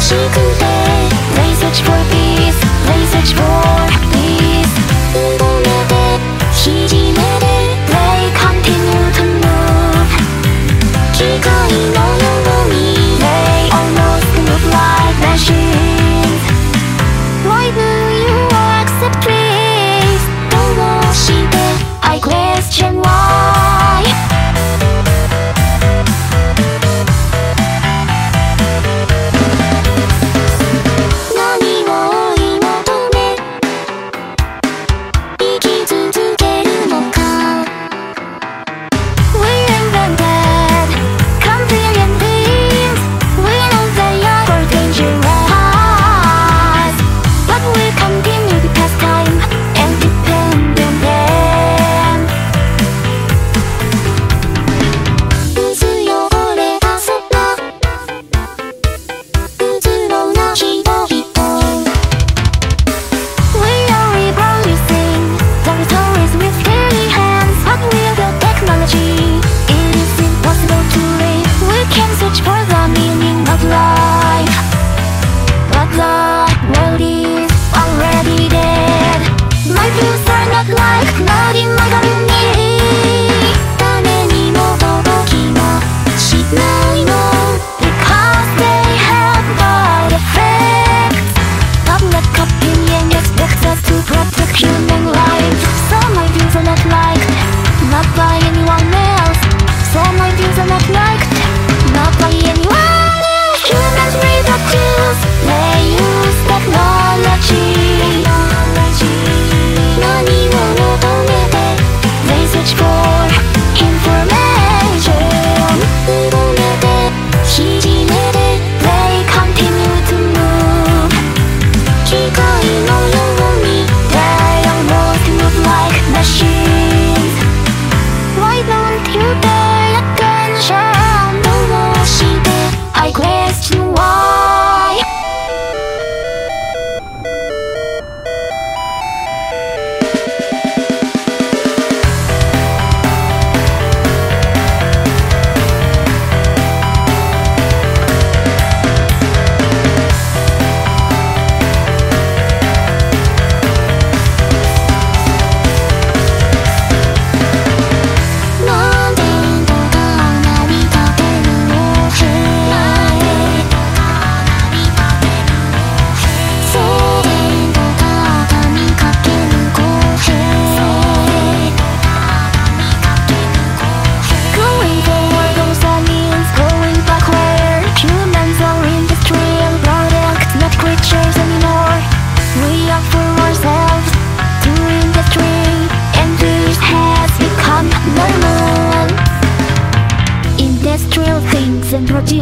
しくて They search for peace They search for peace うごめて縮めて They continue to move 機械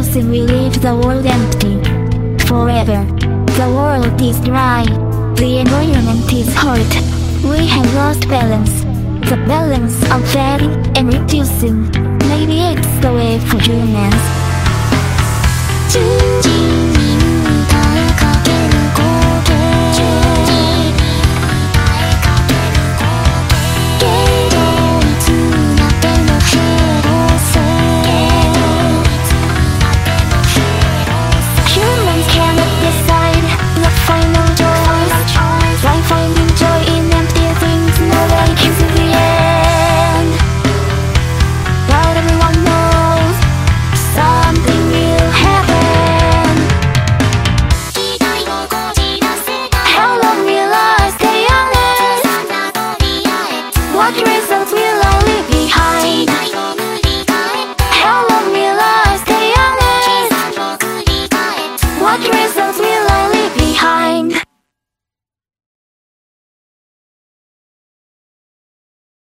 producing we leave the world empty forever. The world is dry, the environment is hurt. We have lost balance. The balance of adding and reducing. Maybe it's the way for humans.